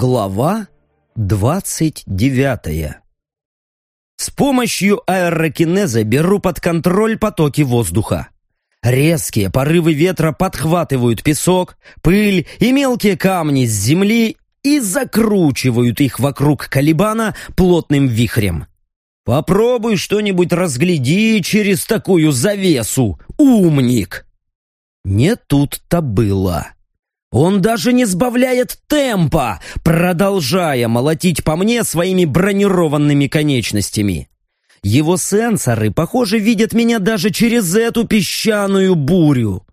Глава двадцать девятая С помощью аэрокинеза беру под контроль потоки воздуха. Резкие порывы ветра подхватывают песок, пыль и мелкие камни с земли и закручивают их вокруг Калибана плотным вихрем. Попробуй что-нибудь разгляди через такую завесу, умник! Не тут-то было. Он даже не сбавляет темпа, продолжая молотить по мне своими бронированными конечностями. Его сенсоры, похоже, видят меня даже через эту песчаную бурю.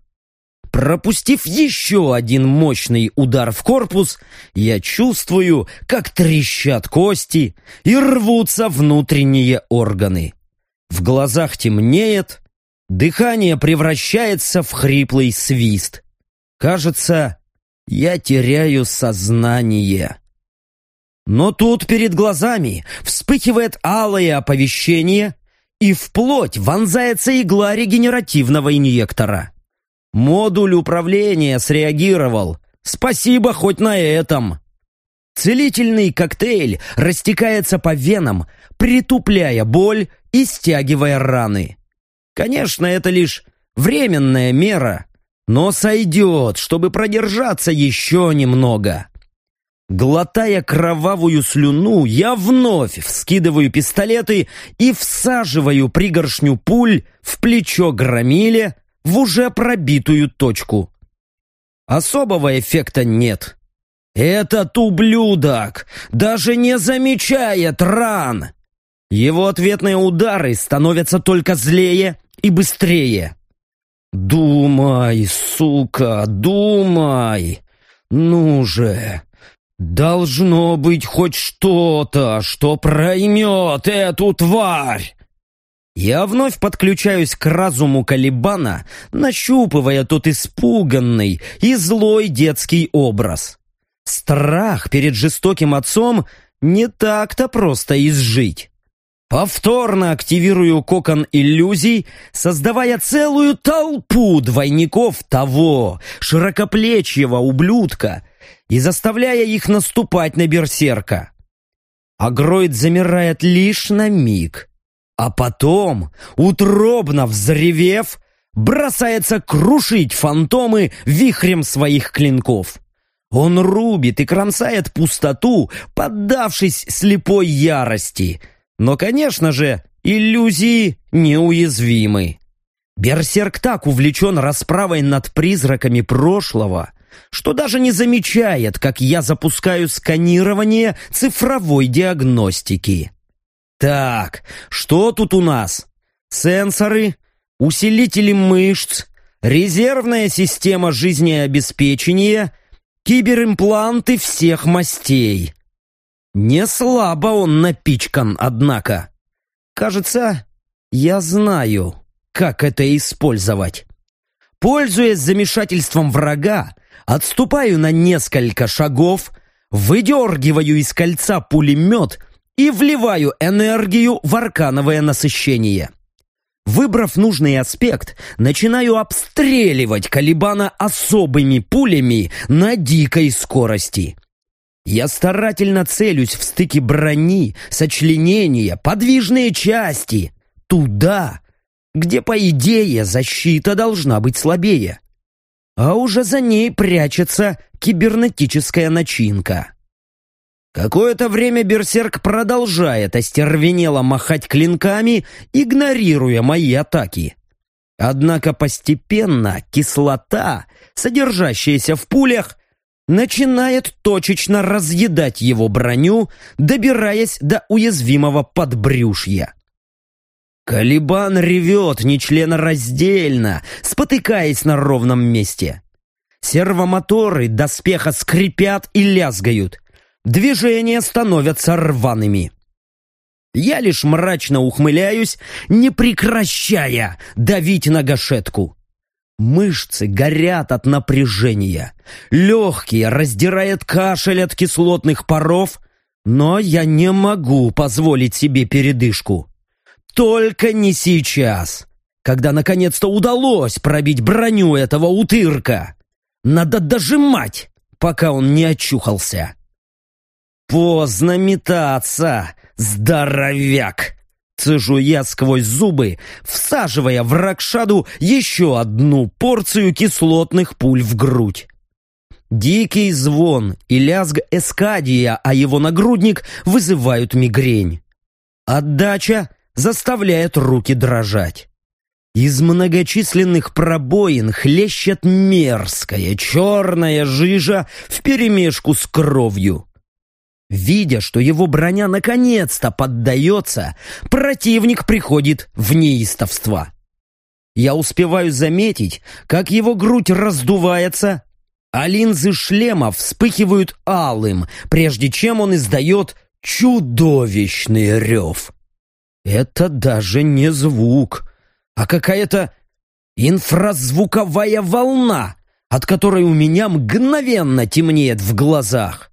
Пропустив еще один мощный удар в корпус, я чувствую, как трещат кости и рвутся внутренние органы. В глазах темнеет, дыхание превращается в хриплый свист. Кажется, я теряю сознание. Но тут перед глазами вспыхивает алое оповещение, и в плоть вонзается игла регенеративного инъектора. Модуль управления среагировал. Спасибо хоть на этом. Целительный коктейль растекается по венам, притупляя боль и стягивая раны. Конечно, это лишь временная мера, но сойдет, чтобы продержаться еще немного. Глотая кровавую слюну, я вновь вскидываю пистолеты и всаживаю пригоршню пуль в плечо громиле в уже пробитую точку. Особого эффекта нет. Этот ублюдок даже не замечает ран. Его ответные удары становятся только злее и быстрее. «Думай, сука, думай! Ну же! Должно быть хоть что-то, что проймет эту тварь!» Я вновь подключаюсь к разуму Калибана, нащупывая тот испуганный и злой детский образ. Страх перед жестоким отцом не так-то просто изжить. Повторно активирую кокон иллюзий, создавая целую толпу двойников того широкоплечьего ублюдка и заставляя их наступать на берсерка. Агроид замирает лишь на миг, а потом, утробно взревев, бросается крушить фантомы вихрем своих клинков. Он рубит и кромсает пустоту, поддавшись слепой ярости — но, конечно же, иллюзии неуязвимы. Берсерк так увлечен расправой над призраками прошлого, что даже не замечает, как я запускаю сканирование цифровой диагностики. Так, что тут у нас? Сенсоры, усилители мышц, резервная система жизнеобеспечения, киберимпланты всех мастей. Не слабо он напичкан, однако. Кажется, я знаю, как это использовать. Пользуясь замешательством врага, отступаю на несколько шагов, выдергиваю из кольца пулемет и вливаю энергию в аркановое насыщение. Выбрав нужный аспект, начинаю обстреливать Калибана особыми пулями на дикой скорости. Я старательно целюсь в стыке брони, сочленения, подвижные части. Туда, где, по идее, защита должна быть слабее. А уже за ней прячется кибернетическая начинка. Какое-то время берсерк продолжает остервенело махать клинками, игнорируя мои атаки. Однако постепенно кислота, содержащаяся в пулях, начинает точечно разъедать его броню, добираясь до уязвимого подбрюшья. Калибан ревет нечленораздельно, спотыкаясь на ровном месте. Сервомоторы доспеха скрипят и лязгают. Движения становятся рваными. Я лишь мрачно ухмыляюсь, не прекращая давить на гашетку. Мышцы горят от напряжения. Легкие раздирает кашель от кислотных паров, но я не могу позволить себе передышку. Только не сейчас, когда наконец-то удалось пробить броню этого утырка. Надо дожимать, пока он не очухался. Поздно метаться, здоровяк! Цежу я сквозь зубы, всаживая в Ракшаду еще одну порцию кислотных пуль в грудь. Дикий звон и лязг эскадия, а его нагрудник вызывают мигрень. Отдача заставляет руки дрожать. Из многочисленных пробоин хлещет мерзкая черная жижа вперемешку с кровью. Видя, что его броня наконец-то поддается, противник приходит в неистовство. Я успеваю заметить, как его грудь раздувается, а линзы шлема вспыхивают алым, прежде чем он издает чудовищный рев. Это даже не звук, а какая-то инфразвуковая волна, от которой у меня мгновенно темнеет в глазах.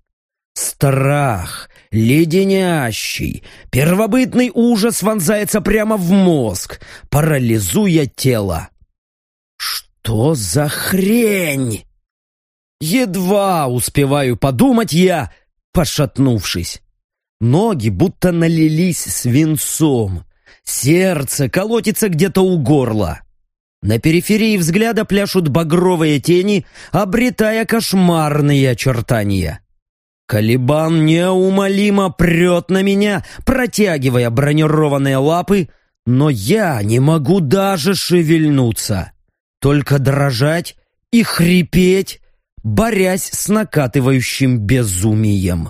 Страх, леденящий, первобытный ужас вонзается прямо в мозг, парализуя тело. Что за хрень? Едва успеваю подумать я, пошатнувшись. Ноги будто налились свинцом. Сердце колотится где-то у горла. На периферии взгляда пляшут багровые тени, обретая кошмарные очертания. Калибан неумолимо прет на меня, протягивая бронированные лапы, но я не могу даже шевельнуться, только дрожать и хрипеть, борясь с накатывающим безумием.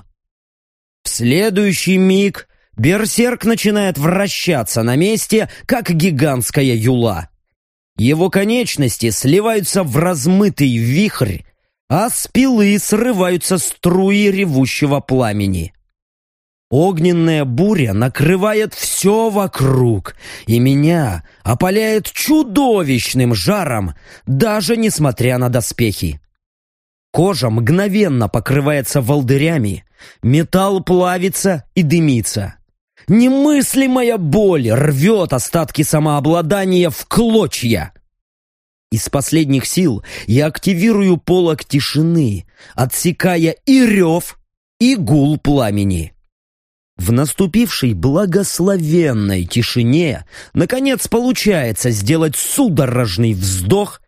В следующий миг берсерк начинает вращаться на месте, как гигантская юла. Его конечности сливаются в размытый вихрь, а с пилы срываются струи ревущего пламени. Огненная буря накрывает все вокруг, и меня опаляет чудовищным жаром, даже несмотря на доспехи. Кожа мгновенно покрывается волдырями, металл плавится и дымится. Немыслимая боль рвет остатки самообладания в клочья. Из последних сил я активирую полок тишины, отсекая и рев, и гул пламени. В наступившей благословенной тишине наконец получается сделать судорожный вздох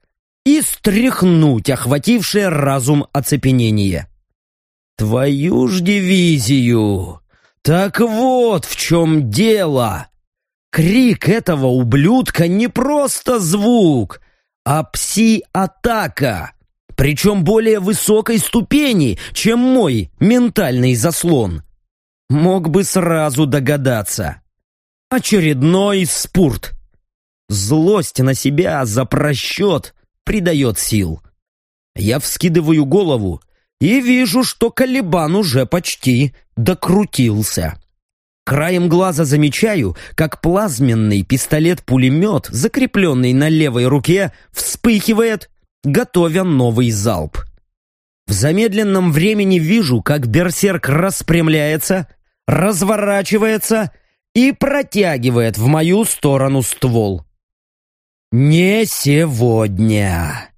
и стряхнуть охватившее разум оцепенение. Твою ж дивизию! Так вот в чем дело! Крик этого ублюдка не просто звук, а пси-атака, причем более высокой ступени, чем мой ментальный заслон. Мог бы сразу догадаться. Очередной спорт. Злость на себя за просчет придает сил. Я вскидываю голову и вижу, что Калибан уже почти докрутился. Краем глаза замечаю, как плазменный пистолет-пулемет, закрепленный на левой руке, вспыхивает, готовя новый залп. В замедленном времени вижу, как берсерк распрямляется, разворачивается и протягивает в мою сторону ствол. «Не сегодня!»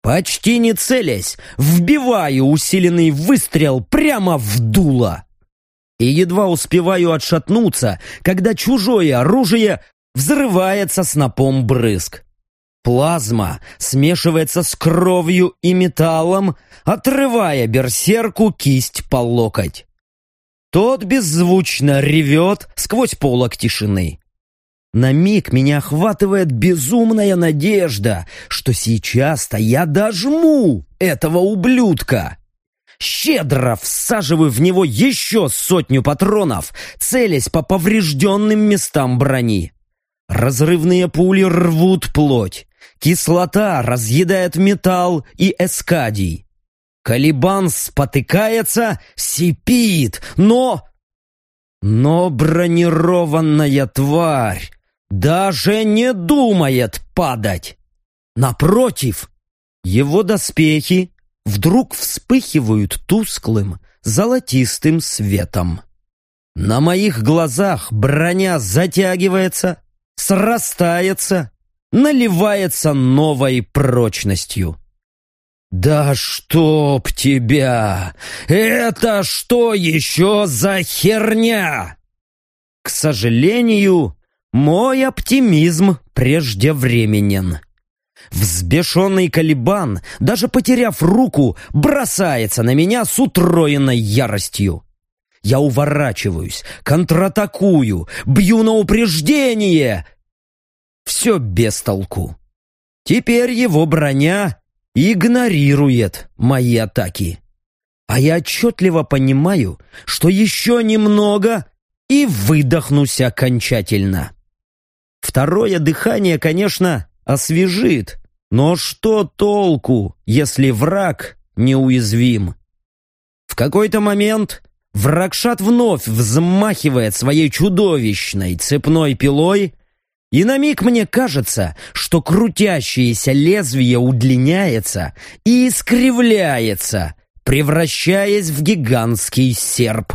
Почти не целясь, вбиваю усиленный выстрел прямо в дуло и едва успеваю отшатнуться, когда чужое оружие взрывается снопом брызг. Плазма смешивается с кровью и металлом, отрывая берсерку кисть по локоть. Тот беззвучно ревет сквозь полок тишины. На миг меня охватывает безумная надежда, что сейчас-то я дожму этого ублюдка щедро всаживаю в него еще сотню патронов, целясь по поврежденным местам брони. Разрывные пули рвут плоть. Кислота разъедает металл и эскадий. Калибан спотыкается, сипит, но... Но бронированная тварь даже не думает падать. Напротив, его доспехи вдруг вспыхивают тусклым, золотистым светом. На моих глазах броня затягивается, срастается, наливается новой прочностью. «Да чтоб тебя! Это что еще за херня?» К сожалению, мой оптимизм преждевременен. Взбешенный Калибан, даже потеряв руку, бросается на меня с утроенной яростью. Я уворачиваюсь, контратакую, бью на упреждение. Все без толку. Теперь его броня игнорирует мои атаки. А я отчетливо понимаю, что еще немного и выдохнусь окончательно. Второе дыхание, конечно, освежит, но что толку, если враг неуязвим? В какой-то момент Врагшат вновь взмахивает своей чудовищной цепной пилой, и на миг мне кажется, что крутящееся лезвие удлиняется и искривляется, превращаясь в гигантский серп.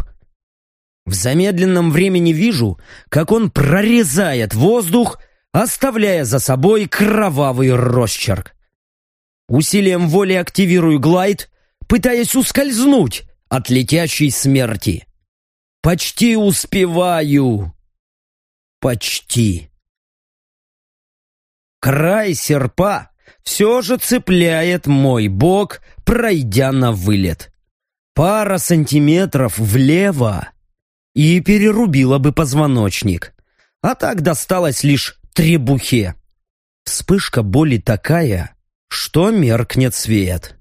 В замедленном времени вижу, как он прорезает воздух, оставляя за собой кровавый росчерк. Усилием воли активирую глайд, пытаясь ускользнуть от летящей смерти. Почти успеваю. Почти. Край серпа все же цепляет мой бок, пройдя на вылет. Пара сантиметров влево и перерубила бы позвоночник. А так досталось лишь требухе. Вспышка боли такая, что меркнет свет.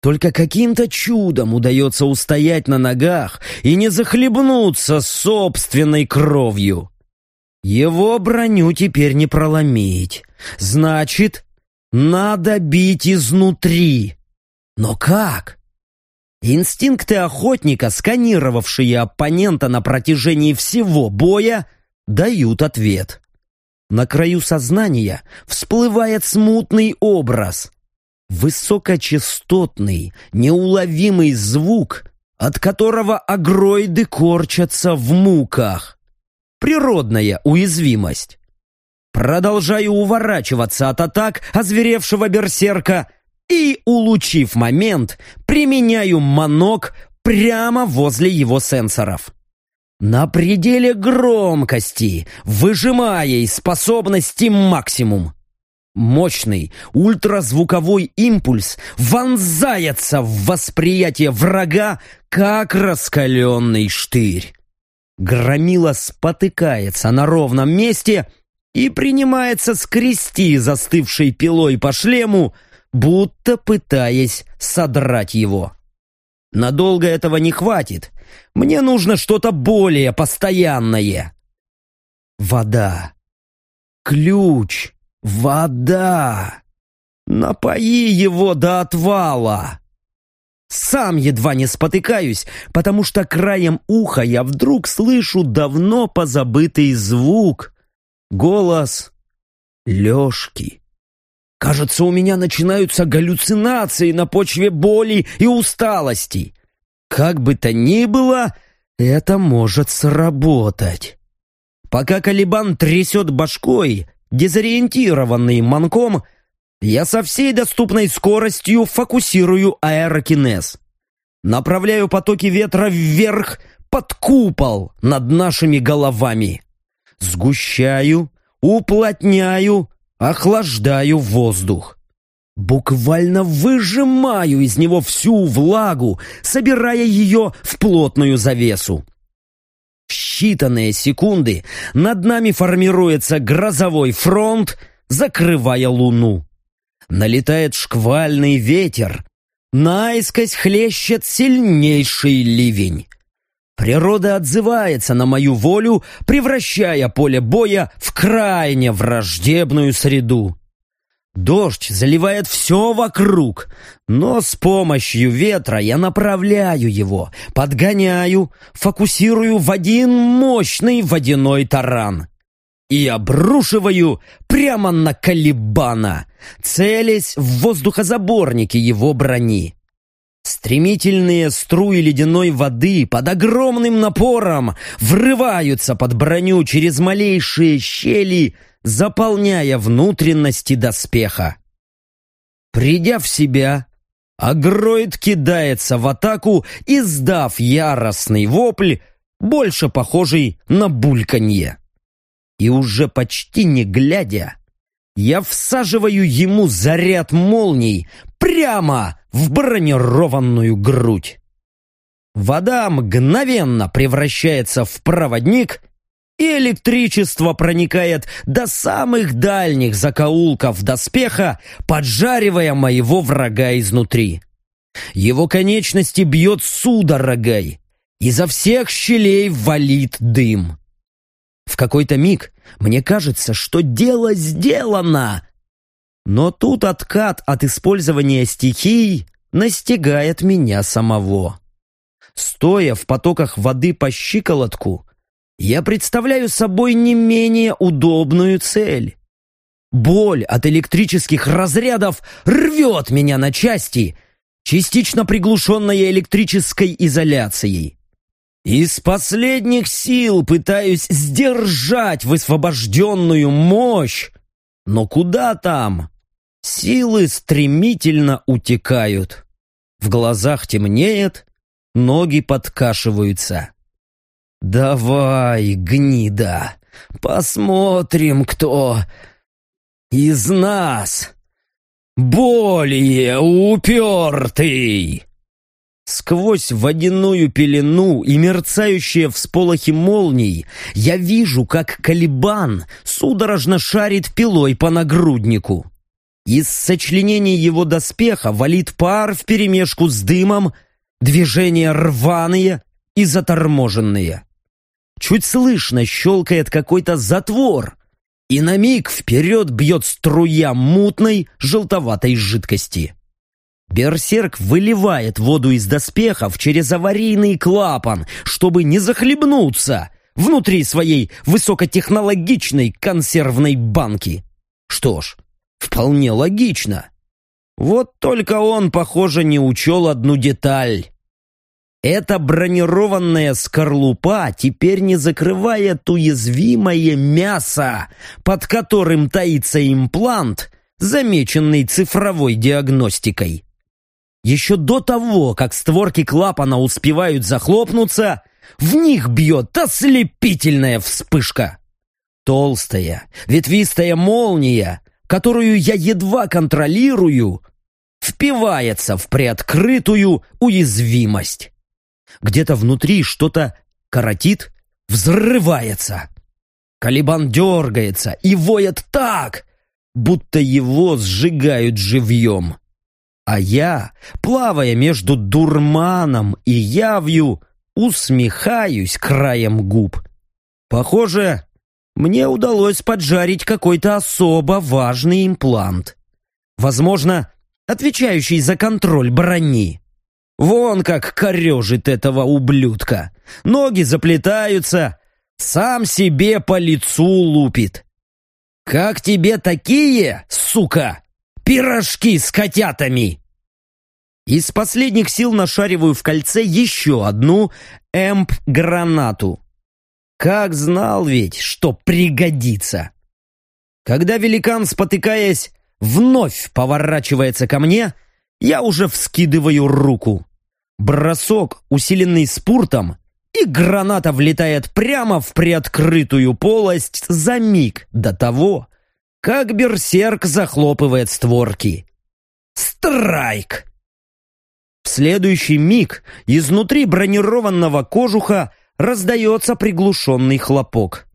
Только каким-то чудом удается устоять на ногах и не захлебнуться собственной кровью. Его броню теперь не проломить. Значит, надо бить изнутри. Но как? Инстинкты охотника, сканировавшие оппонента на протяжении всего боя, дают ответ. На краю сознания всплывает смутный образ. Высокочастотный, неуловимый звук, от которого агроиды корчатся в муках. Природная уязвимость. Продолжаю уворачиваться от атак озверевшего берсерка и, улучив момент, применяю манок прямо возле его сенсоров. На пределе громкости, выжимая из способности максимум. Мощный ультразвуковой импульс вонзается в восприятие врага, как раскаленный штырь. Громила спотыкается на ровном месте и принимается скрести застывшей пилой по шлему, будто пытаясь содрать его. Надолго этого не хватит. Мне нужно что-то более постоянное. Вода. Ключ. Вода! Напои его до отвала! Сам едва не спотыкаюсь, потому что краем уха я вдруг слышу давно позабытый звук. Голос Лёшки. Кажется, у меня начинаются галлюцинации на почве боли и усталости. Как бы то ни было, это может сработать. Пока Калибан трясет башкой, Дезориентированный манком, я со всей доступной скоростью фокусирую аэрокинез. Направляю потоки ветра вверх под купол над нашими головами. Сгущаю, уплотняю, охлаждаю воздух. Буквально выжимаю из него всю влагу, собирая ее в плотную завесу. В считанные секунды над нами формируется грозовой фронт, закрывая луну. Налетает шквальный ветер, наискось хлещет сильнейший ливень. Природа отзывается на мою волю, превращая поле боя в крайне враждебную среду. Дождь заливает все вокруг, но с помощью ветра я направляю его, подгоняю, фокусирую в один мощный водяной таран и обрушиваю прямо на Калибана, целясь в воздухозаборники его брони. Стремительные струи ледяной воды под огромным напором врываются под броню через малейшие щели заполняя внутренности доспеха. Придя в себя, Агроид кидается в атаку, издав яростный вопль, больше похожий на бульканье. И уже почти не глядя, я всаживаю ему заряд молний прямо в бронированную грудь. Вода мгновенно превращается в проводник, и электричество проникает до самых дальних закоулков доспеха, поджаривая моего врага изнутри. Его конечности бьет судорогой, изо всех щелей валит дым. В какой-то миг мне кажется, что дело сделано. Но тут откат от использования стихий настигает меня самого. Стоя в потоках воды по щиколотку, я представляю собой не менее удобную цель. Боль от электрических разрядов рвет меня на части, частично приглушенная электрической изоляцией. Из последних сил пытаюсь сдержать высвобожденную мощь, но куда там? Силы стремительно утекают. В глазах темнеет, ноги подкашиваются. «Давай, гнида, посмотрим, кто из нас более упертый!» Сквозь водяную пелену и мерцающие всполохи молний я вижу, как Калибан судорожно шарит пилой по нагруднику. Из сочленений его доспеха валит пар вперемешку с дымом, движения рваные и заторможенные. Чуть слышно щелкает какой-то затвор, и на миг вперед бьет струя мутной желтоватой жидкости. Берсерк выливает воду из доспехов через аварийный клапан, чтобы не захлебнуться внутри своей высокотехнологичной консервной банки. Что ж, вполне логично. Вот только он, похоже, не учел одну деталь. Эта бронированная скорлупа теперь не закрывает уязвимое мясо, под которым таится имплант, замеченный цифровой диагностикой. Еще до того, как створки клапана успевают захлопнуться, в них бьет ослепительная вспышка. Толстая, ветвистая молния, которую я едва контролирую, впивается в приоткрытую уязвимость. Где-то внутри что-то коротит, взрывается. Калибан дергается и воет так, будто его сжигают живьем. А я, плавая между дурманом и явью, усмехаюсь краем губ. Похоже, мне удалось поджарить какой-то особо важный имплант. Возможно, отвечающий за контроль брони. Вон как корежит этого ублюдка. Ноги заплетаются, сам себе по лицу лупит. «Как тебе такие, сука?» пирожки с котятами!» Из последних сил нашариваю в кольце еще одну эмп-гранату. Как знал ведь, что пригодится. Когда великан, спотыкаясь, вновь поворачивается ко мне, я уже вскидываю руку. Бросок, усиленный спуртом, и граната влетает прямо в приоткрытую полость за миг до того, как берсерк захлопывает створки. Страйк! В следующий миг изнутри бронированного кожуха раздается приглушенный хлопок.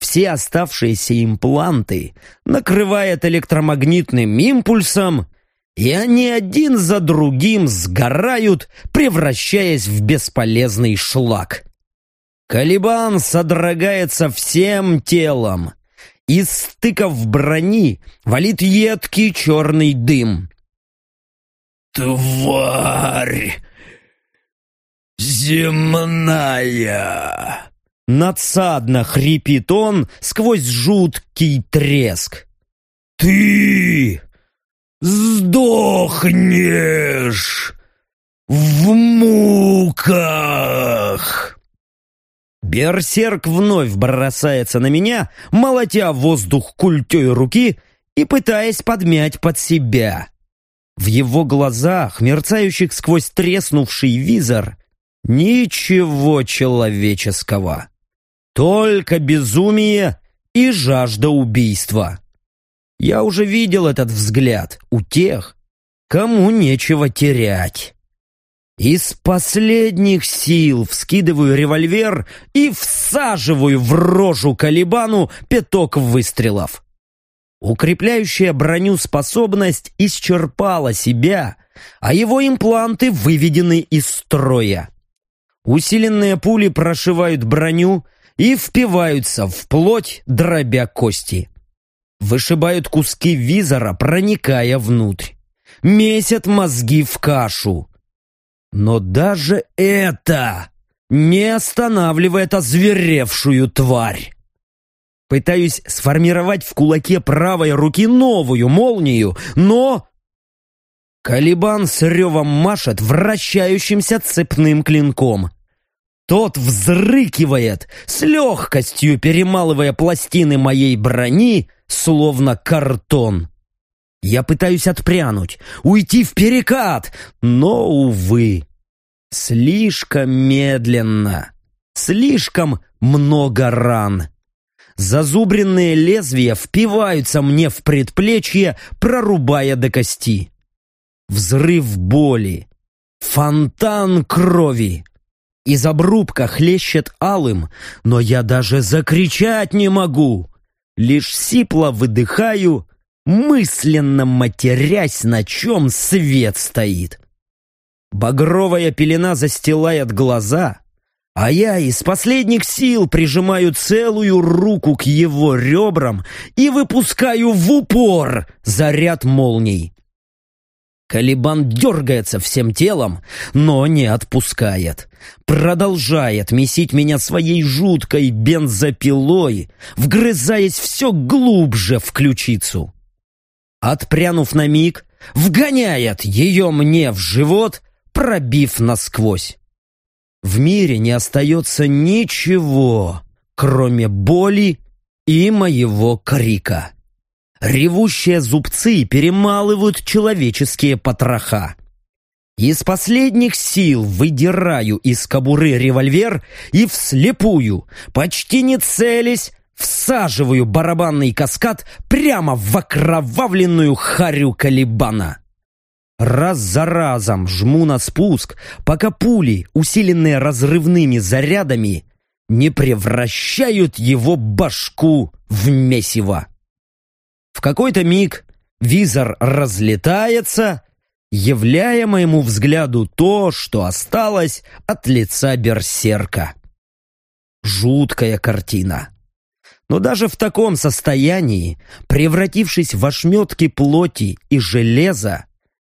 Все оставшиеся импланты накрывает электромагнитным импульсом, и они один за другим сгорают, превращаясь в бесполезный шлак. Калибан содрогается всем телом, из стыков брони валит едкий черный дым. «Тварь! Земная!» Надсадно хрипит он сквозь жуткий треск. «Ты сдохнешь в муках!» Берсерк вновь бросается на меня, молотя воздух культей руки и пытаясь подмять под себя. В его глазах, мерцающих сквозь треснувший визор, ничего человеческого. Только безумие и жажда убийства. Я уже видел этот взгляд у тех, кому нечего терять. Из последних сил вскидываю револьвер и всаживаю в рожу Калибану пяток выстрелов. Укрепляющая броню способность исчерпала себя, а его импланты выведены из строя. Усиленные пули прошивают броню и впиваются в плоть, дробя кости. Вышибают куски визора, проникая внутрь. Месят мозги в кашу. Но даже это не останавливает озверевшую тварь. Пытаюсь сформировать в кулаке правой руки новую молнию, но... Калибан с ревом машет вращающимся цепным клинком. Тот взрыкивает, с легкостью перемалывая пластины моей брони, словно картон. Я пытаюсь отпрянуть, уйти в перекат, но, увы, слишком медленно, слишком много ран. Зазубренные лезвия впиваются мне в предплечье, прорубая до кости. Взрыв боли, фонтан крови. Из обрубка хлещет алым, но я даже закричать не могу. Лишь сипло выдыхаю мысленно матерясь, на чем свет стоит. Багровая пелена застилает глаза, а я из последних сил прижимаю целую руку к его ребрам и выпускаю в упор заряд молний. Калибан дергается всем телом, но не отпускает. Продолжает месить меня своей жуткой бензопилой, вгрызаясь все глубже в ключицу отпрянув на миг, вгоняет ее мне в живот, пробив насквозь. В мире не остается ничего, кроме боли и моего крика. Ревущие зубцы перемалывают человеческие потроха. Из последних сил выдираю из кобуры револьвер и вслепую, почти не целясь, всаживаю барабанный каскад прямо в окровавленную харю Калибана. Раз за разом жму на спуск, пока пули, усиленные разрывными зарядами, не превращают его башку в месиво. В какой-то миг визор разлетается, являя моему взгляду то, что осталось от лица берсерка. Жуткая картина. Но даже в таком состоянии, превратившись в ошметки плоти и железа,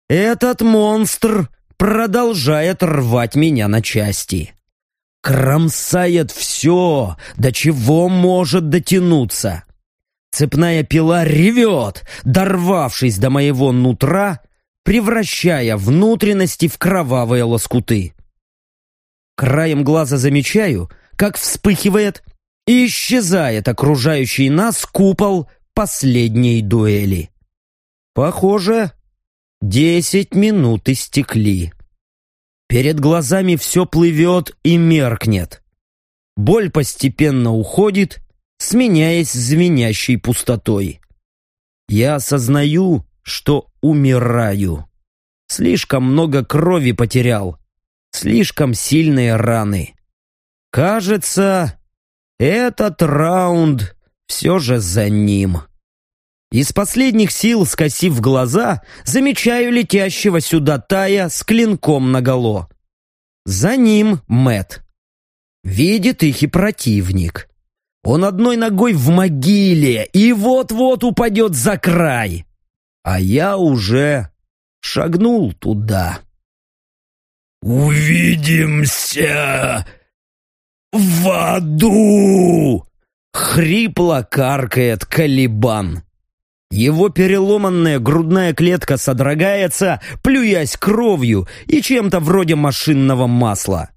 этот монстр продолжает рвать меня на части. Кромсает все, до чего может дотянуться. Цепная пила ревет, дорвавшись до моего нутра, превращая внутренности в кровавые лоскуты. Краем глаза замечаю, как вспыхивает и исчезает окружающий нас купол последней дуэли. Похоже, десять минут истекли. Перед глазами все плывет и меркнет. Боль постепенно уходит, сменяясь звенящей пустотой. Я осознаю, что умираю. Слишком много крови потерял. Слишком сильные раны. Кажется, этот раунд все же за ним. Из последних сил, скосив глаза, замечаю летящего сюда Тая с клинком наголо. За ним Мэт. Видит их и противник. Он одной ногой в могиле и вот-вот упадет за край. А я уже шагнул туда. «Увидимся!» «В аду!» — хрипло каркает Калибан. Его переломанная грудная клетка содрогается, плюясь кровью и чем-то вроде машинного масла.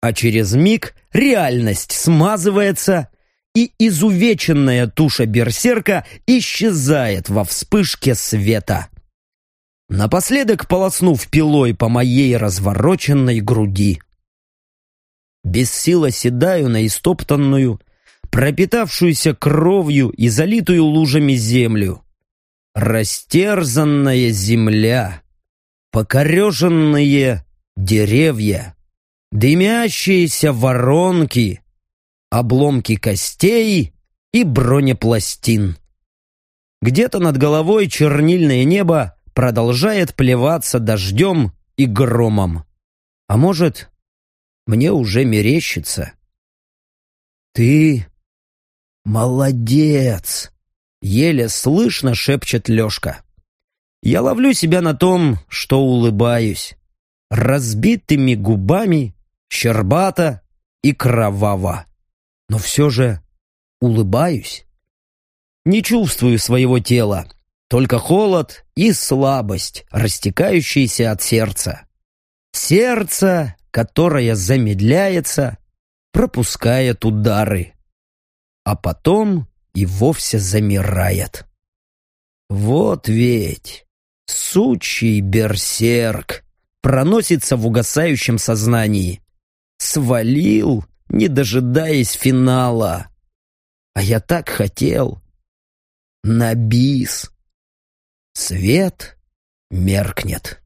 А через миг реальность смазывается, и изувеченная туша берсерка исчезает во вспышке света. напоследок полоснув пилой по моей развороченной груди. Без сил оседаю на истоптанную, пропитавшуюся кровью и залитую лужами землю. Растерзанная земля, покореженные деревья, дымящиеся воронки, обломки костей и бронепластин. Где-то над головой чернильное небо продолжает плеваться дождем и громом. А может, мне уже мерещится. «Ты молодец!» — еле слышно шепчет Лешка. Я ловлю себя на том, что улыбаюсь. Разбитыми губами, щербато и кроваво. Но все же улыбаюсь. Не чувствую своего тела, только холод и слабость, растекающиеся от сердца. Сердце, которое замедляется, пропускает удары, а потом и вовсе замирает. Вот ведь сучий берсерк проносится в угасающем сознании. Свалил, не дожидаясь финала. А я так хотел. На бис. Свет меркнет.